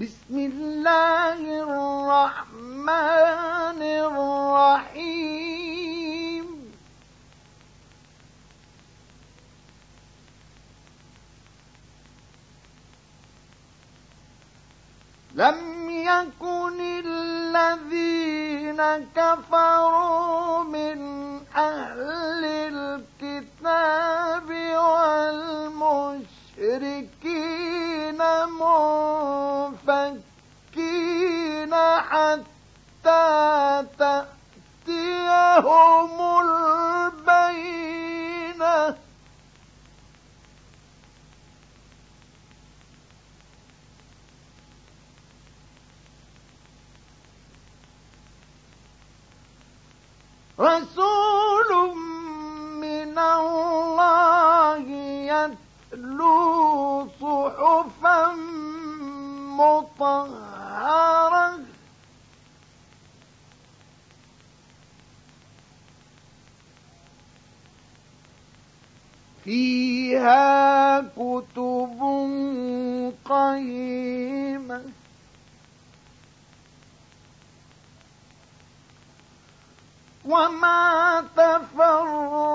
بسم الله الرحمن الرحيم. لم يكن الذين كفروا من أهل الكتاب منفكين حتى تأتيهم البينة. رسول مطهرة فيها كتب قيمة. وما تفرق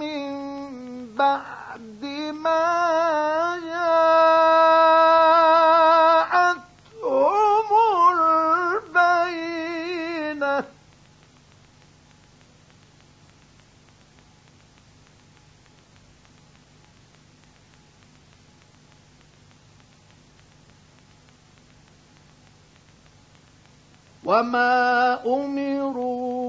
من بعد ما جاءتهم وما أمروا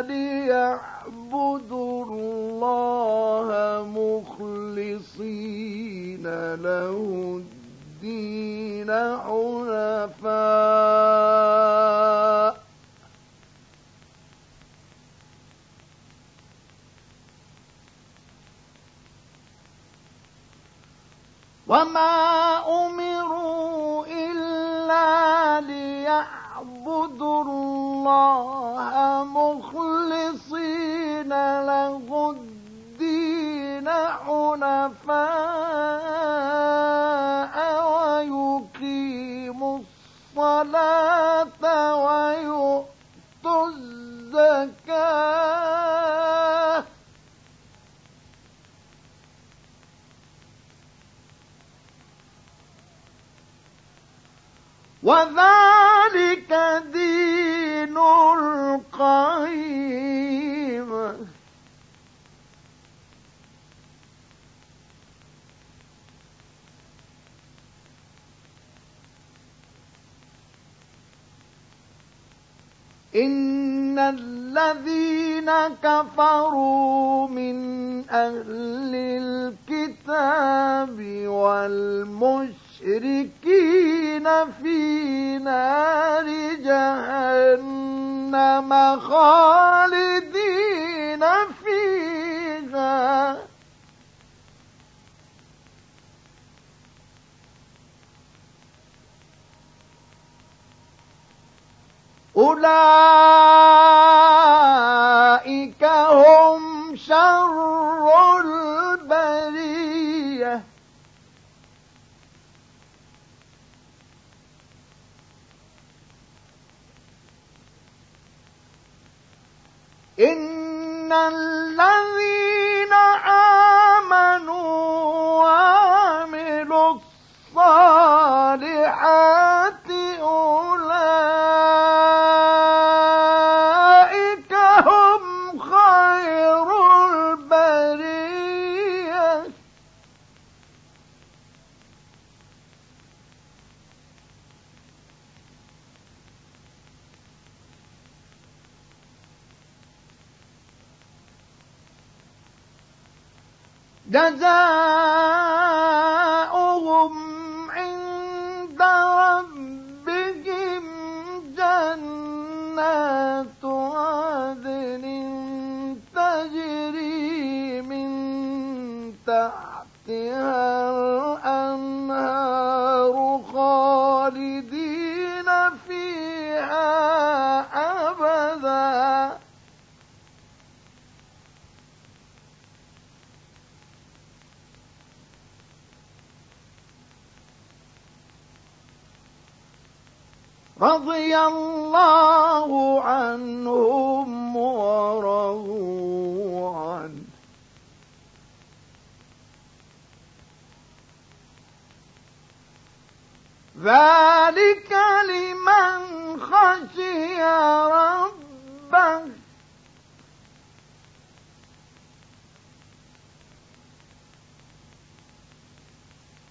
ليعبدوا الله مخلصين له الدين حنفاء. وما أمروا ليعبدوا الله مخلصين له الدين حنفاء ويقيموا الصلاة ويؤتوا الزكاة. وذلك القيم إن الذين كفروا من أهل الكتاب والمشركين في نار جهنم خالدين فيها. أولئك إن الذين جزاؤهم عند ربهم جنات عدن تجري من تحتها رضي الله عنهم ورضوا عنه. ذلك لمن